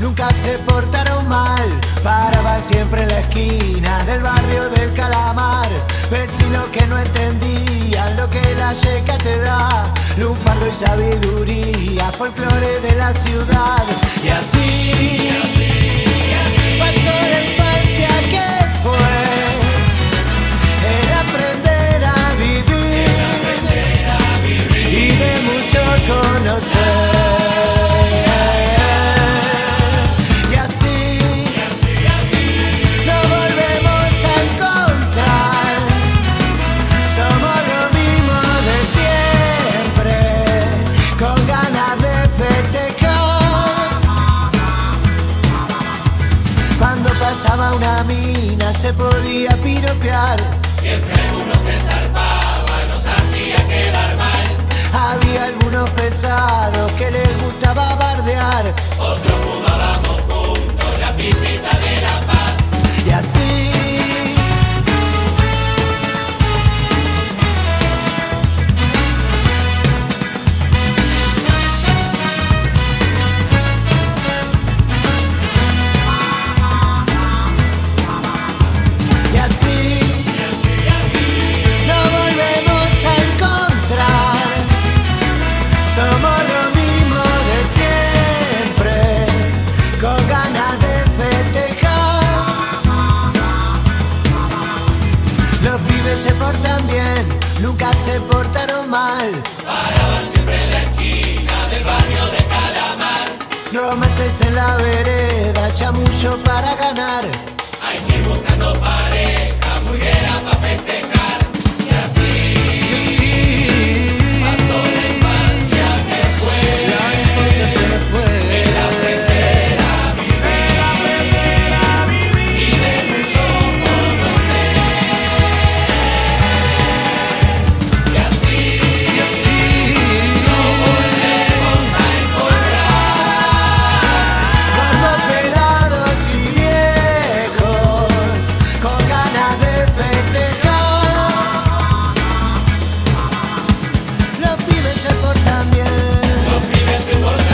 nunca se portaron mal. Paraban siempre en la esquina del barrio del Calamar. Vecinos que no entendían lo que la checa te da. Lunfardo y sabiduría, folclore de la ciudad. Y así, pasó la infancia que fue. El aprender a vivir y de mucho conocer. Una mina se podía piropear. Siempre uno se zarpaba, nos hacía quedar mal. Había algunos pesados que les gustaba bardear. Otros fumábamos juntos la pipita de la paz. Y así bien, nunca se portaron mal. Paraban siempre en la esquina del barrio de Calamar. Romances en la vereda, chamullo para ganar. Hay que ir buscando pareja, se portan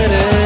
it is.